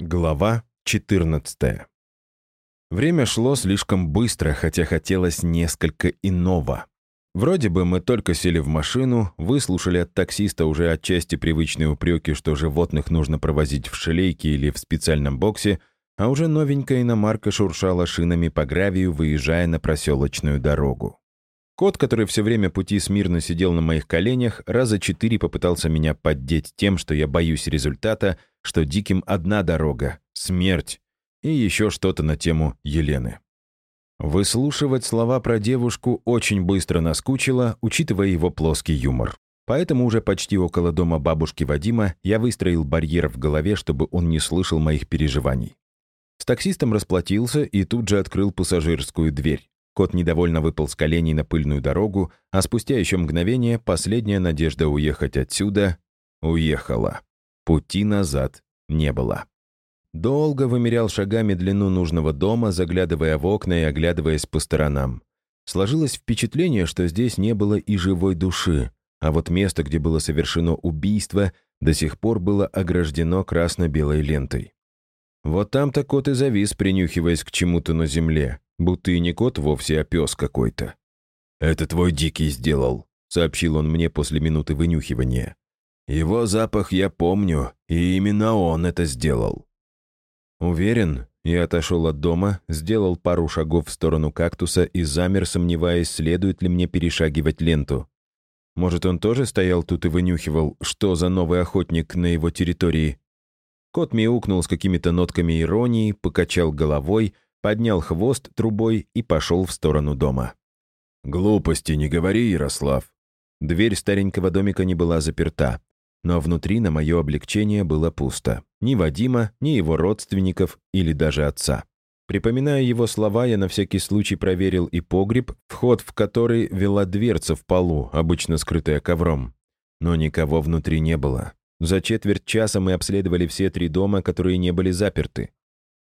Глава 14 Время шло слишком быстро, хотя хотелось несколько иного. Вроде бы мы только сели в машину, выслушали от таксиста уже отчасти привычные упреки, что животных нужно провозить в шелейке или в специальном боксе, а уже новенькая иномарка шуршала шинами по гравию, выезжая на проселочную дорогу. Кот, который все время пути смирно сидел на моих коленях, раза четыре попытался меня поддеть тем, что я боюсь результата, что диким одна дорога — смерть, и еще что-то на тему Елены. Выслушивать слова про девушку очень быстро наскучило, учитывая его плоский юмор. Поэтому уже почти около дома бабушки Вадима я выстроил барьер в голове, чтобы он не слышал моих переживаний. С таксистом расплатился и тут же открыл пассажирскую дверь. Кот недовольно выпал с коленей на пыльную дорогу, а спустя еще мгновение последняя надежда уехать отсюда уехала. Пути назад не было. Долго вымерял шагами длину нужного дома, заглядывая в окна и оглядываясь по сторонам. Сложилось впечатление, что здесь не было и живой души, а вот место, где было совершено убийство, до сих пор было ограждено красно-белой лентой. Вот там-то кот и завис, принюхиваясь к чему-то на земле, будто и не кот вовсе, а пес какой-то. «Это твой дикий сделал», — сообщил он мне после минуты вынюхивания. «Его запах я помню, и именно он это сделал». Уверен, я отошел от дома, сделал пару шагов в сторону кактуса и замер, сомневаясь, следует ли мне перешагивать ленту. Может, он тоже стоял тут и вынюхивал, что за новый охотник на его территории? Кот мяукнул с какими-то нотками иронии, покачал головой — поднял хвост трубой и пошел в сторону дома. «Глупости не говори, Ярослав». Дверь старенького домика не была заперта, но внутри на мое облегчение было пусто. Ни Вадима, ни его родственников или даже отца. Припоминая его слова, я на всякий случай проверил и погреб, вход в который вела дверца в полу, обычно скрытая ковром. Но никого внутри не было. За четверть часа мы обследовали все три дома, которые не были заперты.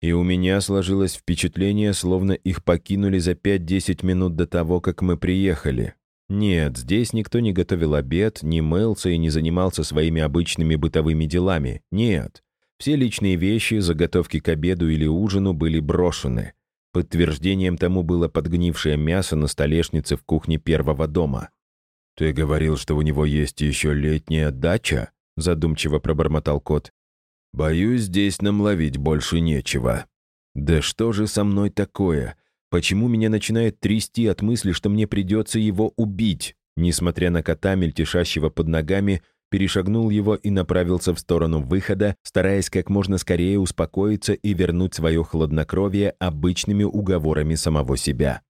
И у меня сложилось впечатление, словно их покинули за 5-10 минут до того, как мы приехали. Нет, здесь никто не готовил обед, не мылся и не занимался своими обычными бытовыми делами. Нет. Все личные вещи, заготовки к обеду или ужину были брошены. Подтверждением тому было подгнившее мясо на столешнице в кухне первого дома. «Ты говорил, что у него есть еще летняя дача?» задумчиво пробормотал кот. Боюсь, здесь нам ловить больше нечего. Да что же со мной такое? Почему меня начинает трясти от мысли, что мне придется его убить? Несмотря на кота, мельтешащего под ногами, перешагнул его и направился в сторону выхода, стараясь как можно скорее успокоиться и вернуть свое хладнокровие обычными уговорами самого себя.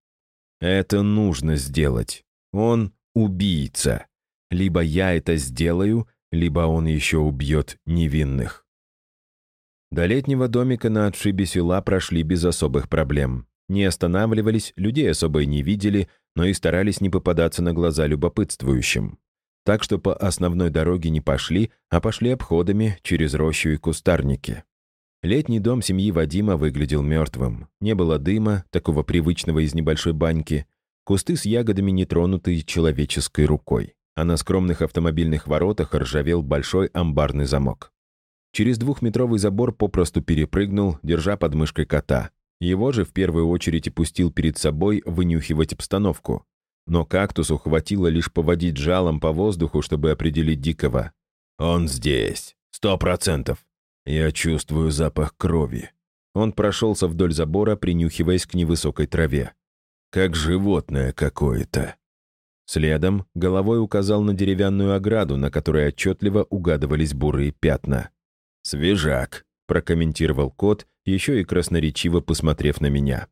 Это нужно сделать. Он убийца. Либо я это сделаю, либо он еще убьет невинных. До летнего домика на отшибе села прошли без особых проблем. Не останавливались, людей особо и не видели, но и старались не попадаться на глаза любопытствующим. Так что по основной дороге не пошли, а пошли обходами через рощу и кустарники. Летний дом семьи Вадима выглядел мертвым. Не было дыма, такого привычного из небольшой баньки. Кусты с ягодами не тронуты человеческой рукой. А на скромных автомобильных воротах ржавел большой амбарный замок. Через двухметровый забор попросту перепрыгнул, держа под мышкой кота. Его же в первую очередь и пустил перед собой вынюхивать обстановку. Но кактусу хватило лишь поводить жалом по воздуху, чтобы определить дикого. «Он здесь. Сто процентов. Я чувствую запах крови». Он прошелся вдоль забора, принюхиваясь к невысокой траве. «Как животное какое-то». Следом головой указал на деревянную ограду, на которой отчетливо угадывались бурые пятна. «Свежак», — прокомментировал кот, еще и красноречиво посмотрев на меня.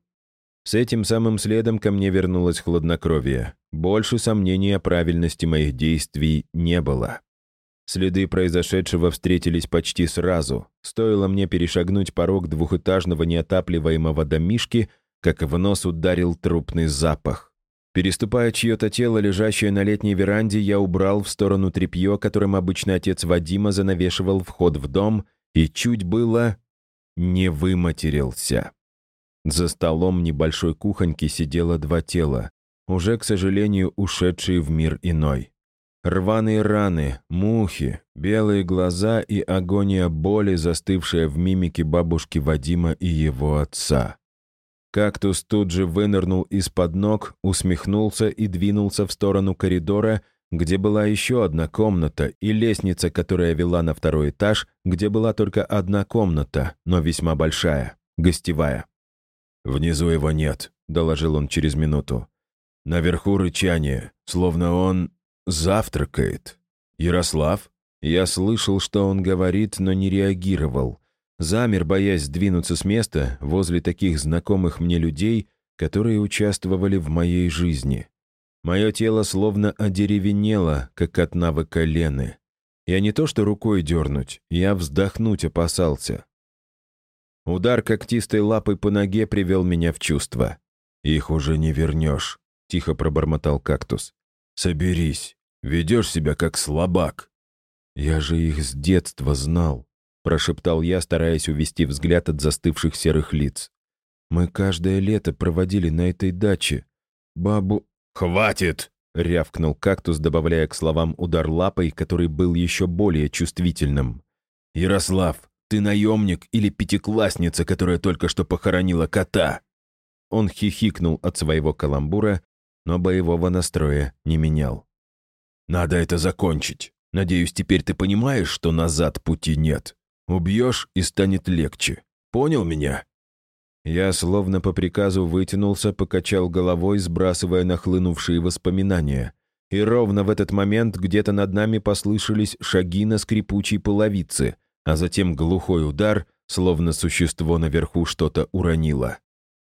С этим самым следом ко мне вернулось хладнокровие. Больше сомнений о правильности моих действий не было. Следы произошедшего встретились почти сразу. Стоило мне перешагнуть порог двухэтажного неотапливаемого домишки, как в нос ударил трупный запах. Переступая чье-то тело, лежащее на летней веранде, я убрал в сторону тряпье, которым обычно отец Вадима занавешивал вход в дом, и чуть было не выматерился. За столом небольшой кухоньки сидело два тела, уже, к сожалению, ушедшие в мир иной. Рваные раны, мухи, белые глаза и агония боли, застывшая в мимике бабушки Вадима и его отца. Кактус тут же вынырнул из-под ног, усмехнулся и двинулся в сторону коридора, где была еще одна комната и лестница, которая вела на второй этаж, где была только одна комната, но весьма большая, гостевая. «Внизу его нет», — доложил он через минуту. «Наверху рычание, словно он завтракает. Ярослав?» Я слышал, что он говорит, но не реагировал. Замер, боясь сдвинуться с места возле таких знакомых мне людей, которые участвовали в моей жизни. Мое тело словно одеревенело, как от навыка Лены. Я не то что рукой дернуть, я вздохнуть опасался. Удар когтистой лапой по ноге привел меня в чувство. «Их уже не вернешь», — тихо пробормотал кактус. «Соберись, ведешь себя как слабак». «Я же их с детства знал прошептал я, стараясь увести взгляд от застывших серых лиц. «Мы каждое лето проводили на этой даче. Бабу...» «Хватит!» — рявкнул кактус, добавляя к словам удар лапой, который был еще более чувствительным. «Ярослав, ты наемник или пятиклассница, которая только что похоронила кота?» Он хихикнул от своего каламбура, но боевого настроя не менял. «Надо это закончить. Надеюсь, теперь ты понимаешь, что назад пути нет. Убьешь, и станет легче. Понял меня?» Я словно по приказу вытянулся, покачал головой, сбрасывая нахлынувшие воспоминания. И ровно в этот момент где-то над нами послышались шаги на скрипучей половице, а затем глухой удар, словно существо наверху что-то уронило.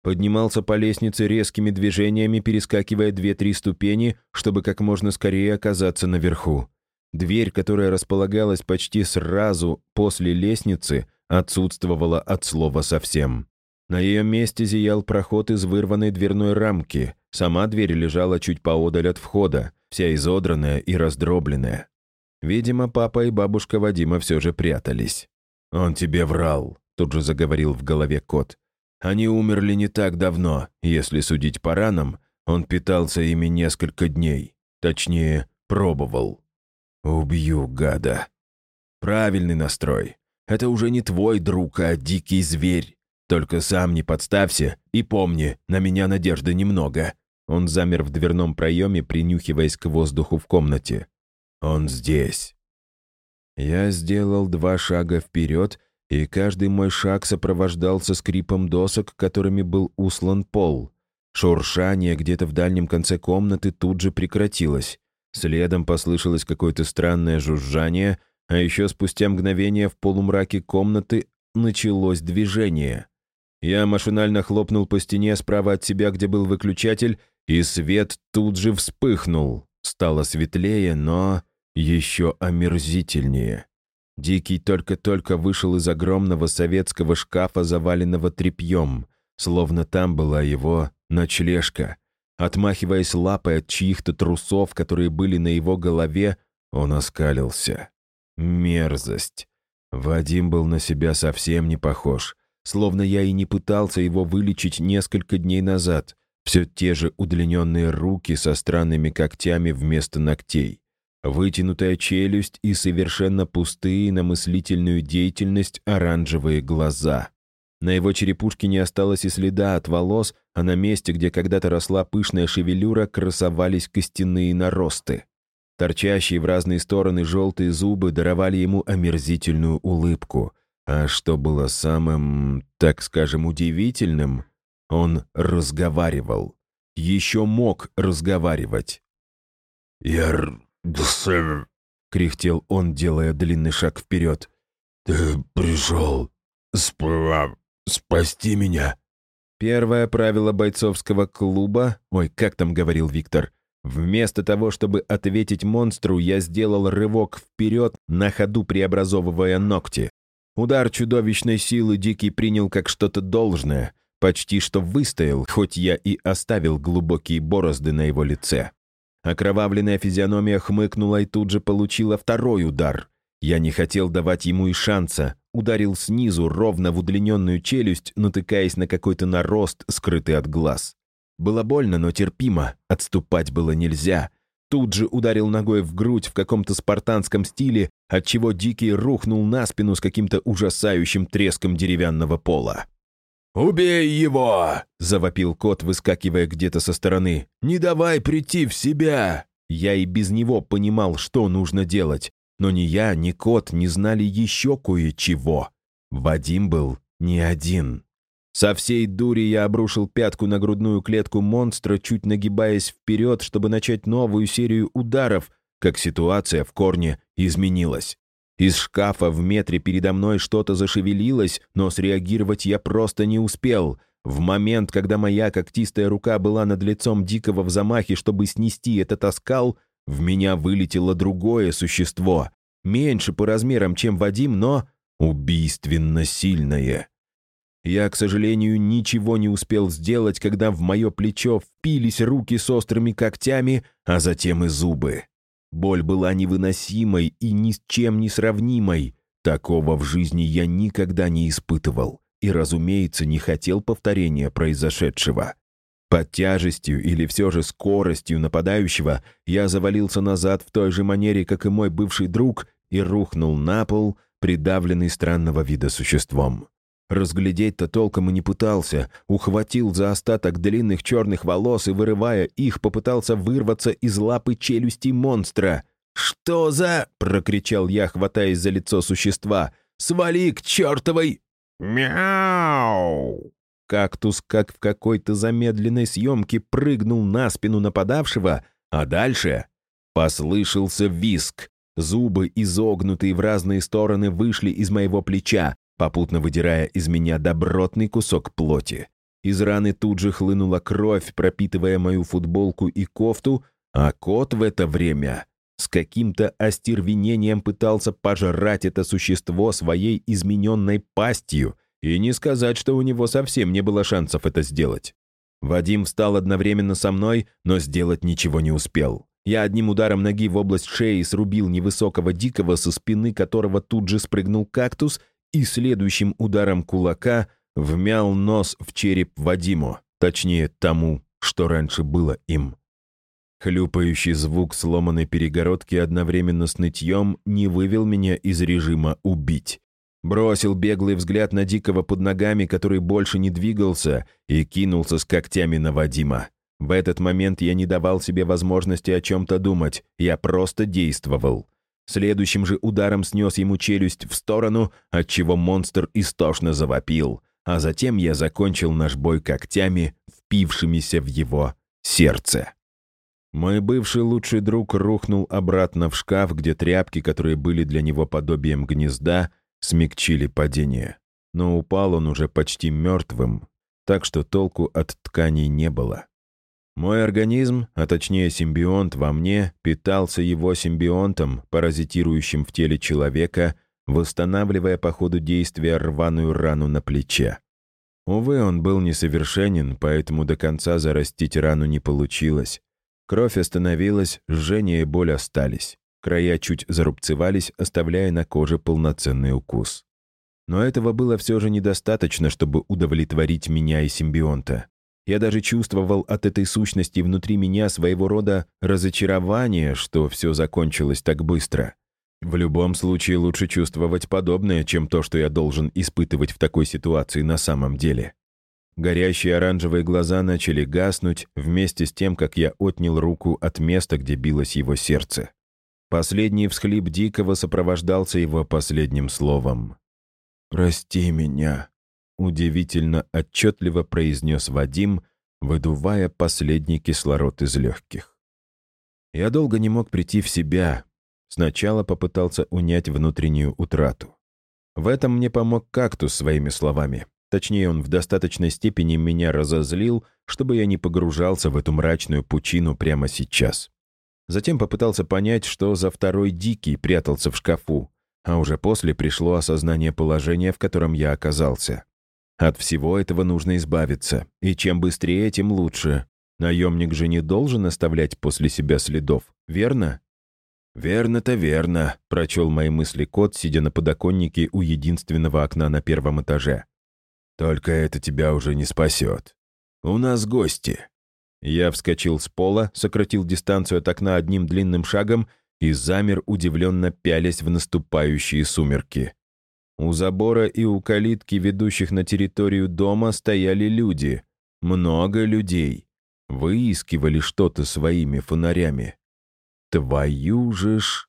Поднимался по лестнице резкими движениями, перескакивая две-три ступени, чтобы как можно скорее оказаться наверху. Дверь, которая располагалась почти сразу после лестницы, отсутствовала от слова совсем. На ее месте зиял проход из вырванной дверной рамки. Сама дверь лежала чуть поодаль от входа, вся изодранная и раздробленная. Видимо, папа и бабушка Вадима все же прятались. «Он тебе врал», — тут же заговорил в голове кот. «Они умерли не так давно, если судить по ранам, он питался ими несколько дней. Точнее, пробовал». «Убью, гада!» «Правильный настрой. Это уже не твой друг, а дикий зверь. Только сам не подставься и помни, на меня надежды немного». Он замер в дверном проеме, принюхиваясь к воздуху в комнате. «Он здесь». Я сделал два шага вперед, и каждый мой шаг сопровождался скрипом досок, которыми был услан пол. Шуршание где-то в дальнем конце комнаты тут же прекратилось. Следом послышалось какое-то странное жужжание, а еще спустя мгновение в полумраке комнаты началось движение. Я машинально хлопнул по стене справа от себя, где был выключатель, и свет тут же вспыхнул. Стало светлее, но еще омерзительнее. Дикий только-только вышел из огромного советского шкафа, заваленного тряпьем, словно там была его ночлежка. Отмахиваясь лапой от чьих-то трусов, которые были на его голове, он оскалился. Мерзость. Вадим был на себя совсем не похож. Словно я и не пытался его вылечить несколько дней назад. Все те же удлиненные руки со странными когтями вместо ногтей. Вытянутая челюсть и совершенно пустые на мыслительную деятельность оранжевые глаза. На его черепушке не осталось и следа от волос, а на месте, где когда-то росла пышная шевелюра, красовались костяные наросты. Торчащие в разные стороны желтые зубы даровали ему омерзительную улыбку. А что было самым, так скажем, удивительным, он разговаривал. Еще мог разговаривать. «Яр... кряхтел он, делая длинный шаг вперед. «Ты пришел справа спасти меня». Первое правило бойцовского клуба, ой, как там говорил Виктор, вместо того, чтобы ответить монстру, я сделал рывок вперед, на ходу преобразовывая ногти. Удар чудовищной силы Дикий принял как что-то должное, почти что выстоял, хоть я и оставил глубокие борозды на его лице. Окровавленная физиономия хмыкнула и тут же получила второй удар. Я не хотел давать ему и шанса, ударил снизу ровно в удлиненную челюсть, натыкаясь на какой-то нарост, скрытый от глаз. Было больно, но терпимо, отступать было нельзя. Тут же ударил ногой в грудь в каком-то спартанском стиле, отчего Дикий рухнул на спину с каким-то ужасающим треском деревянного пола. «Убей его!» — завопил кот, выскакивая где-то со стороны. «Не давай прийти в себя!» Я и без него понимал, что нужно делать. Но ни я, ни кот не знали еще кое-чего. Вадим был не один. Со всей дури я обрушил пятку на грудную клетку монстра, чуть нагибаясь вперед, чтобы начать новую серию ударов, как ситуация в корне изменилась. Из шкафа в метре передо мной что-то зашевелилось, но среагировать я просто не успел. В момент, когда моя когтистая рука была над лицом Дикого в замахе, чтобы снести этот оскал, в меня вылетело другое существо. Меньше по размерам, чем Вадим, но убийственно сильное. Я, к сожалению, ничего не успел сделать, когда в мое плечо впились руки с острыми когтями, а затем и зубы. Боль была невыносимой и ни с чем не сравнимой. Такого в жизни я никогда не испытывал и, разумеется, не хотел повторения произошедшего. Под тяжестью или все же скоростью нападающего я завалился назад в той же манере, как и мой бывший друг, и рухнул на пол, придавленный странного вида существом. Разглядеть-то толком и не пытался. Ухватил за остаток длинных черных волос и, вырывая их, попытался вырваться из лапы челюсти монстра. «Что за...» — прокричал я, хватаясь за лицо существа. «Свали к чертовой...» «Мяу!» Кактус, как в какой-то замедленной съемке, прыгнул на спину нападавшего, а дальше послышался виск. Зубы, изогнутые в разные стороны, вышли из моего плеча, попутно выдирая из меня добротный кусок плоти. Из раны тут же хлынула кровь, пропитывая мою футболку и кофту, а кот в это время с каким-то остервенением пытался пожрать это существо своей измененной пастью, и не сказать, что у него совсем не было шансов это сделать. Вадим встал одновременно со мной, но сделать ничего не успел. Я одним ударом ноги в область шеи срубил невысокого дикого, со спины которого тут же спрыгнул кактус и следующим ударом кулака вмял нос в череп Вадиму, точнее тому, что раньше было им. Хлюпающий звук сломанной перегородки одновременно с нытьем не вывел меня из режима «убить». Бросил беглый взгляд на Дикого под ногами, который больше не двигался, и кинулся с когтями на Вадима. В этот момент я не давал себе возможности о чем-то думать, я просто действовал. Следующим же ударом снес ему челюсть в сторону, отчего монстр истошно завопил, а затем я закончил наш бой когтями, впившимися в его сердце. Мой бывший лучший друг рухнул обратно в шкаф, где тряпки, которые были для него подобием гнезда, смягчили падение. Но упал он уже почти мертвым, так что толку от тканей не было. Мой организм, а точнее симбионт во мне, питался его симбионтом, паразитирующим в теле человека, восстанавливая по ходу действия рваную рану на плече. Увы, он был несовершенен, поэтому до конца зарастить рану не получилось. Кровь остановилась, жжение и боль остались. Края чуть зарубцевались, оставляя на коже полноценный укус. Но этого было все же недостаточно, чтобы удовлетворить меня и симбионта. Я даже чувствовал от этой сущности внутри меня своего рода разочарование, что все закончилось так быстро. В любом случае лучше чувствовать подобное, чем то, что я должен испытывать в такой ситуации на самом деле. Горящие оранжевые глаза начали гаснуть вместе с тем, как я отнял руку от места, где билось его сердце. Последний всхлип Дикого сопровождался его последним словом. «Прости меня», удивительно отчетливо произнес Вадим, выдувая последний кислород из легких. Я долго не мог прийти в себя. Сначала попытался унять внутреннюю утрату. В этом мне помог кактус своими словами. Точнее, он в достаточной степени меня разозлил, чтобы я не погружался в эту мрачную пучину прямо сейчас. Затем попытался понять, что за второй дикий прятался в шкафу, а уже после пришло осознание положения, в котором я оказался. От всего этого нужно избавиться, и чем быстрее, тем лучше. Наемник же не должен оставлять после себя следов, верно? «Верно-то верно», — прочел мои мысли кот, сидя на подоконнике у единственного окна на первом этаже. «Только это тебя уже не спасет. У нас гости». Я вскочил с пола, сократил дистанцию от окна одним длинным шагом и замер, удивленно пялясь в наступающие сумерки. У забора и у калитки, ведущих на территорию дома, стояли люди. Много людей. Выискивали что-то своими фонарями. Твою же ж...